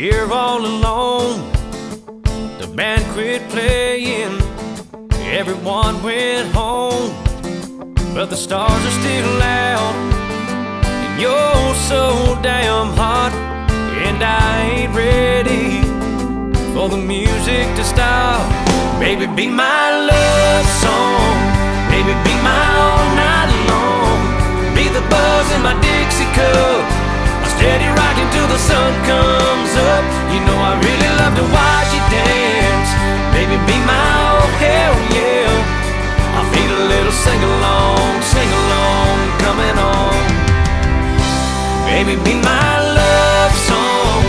were all alone. The band quit playing, everyone went home. But the stars are still out, and you're so damn hot, and I ain't ready for the music to stop. Baby, be my love song. Baby, be my little sing along, sing along coming on. Baby, be my love song.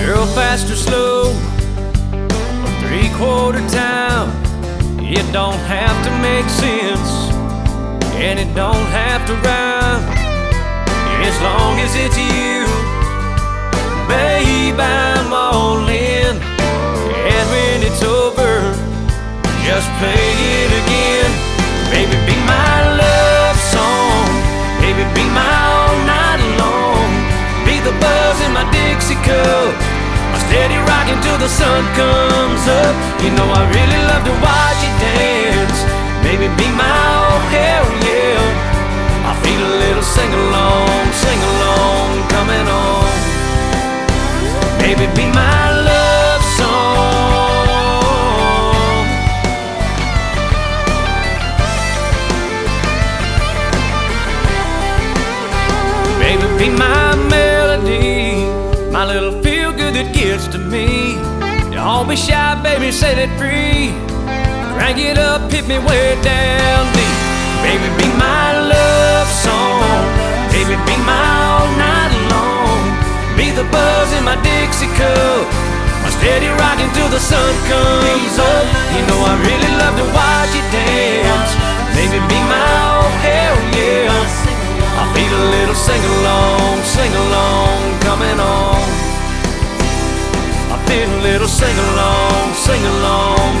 Girl, fast or slow, three quarter time. It don't have to make sense, and it don't have to rhyme. As long as it's you, just play it again. Baby, be my love song. Baby, be my all night long. Be the buzz in my Dixie cup. I'm steady rocking till the sun comes up. You know I really love to watch you dance. Baby, be my oh be my melody, my little feel good that gets to me. Don't be shy, baby, set it free. Crank it up, hit me way down deep. Baby, be my love song. Baby, be my all night long. Be the buzz in my Dixie cup. I'm steady rocking till the sun comes up. You know I really love to watch you dance. Sing along, sing along coming on. I feel a little sing along, sing along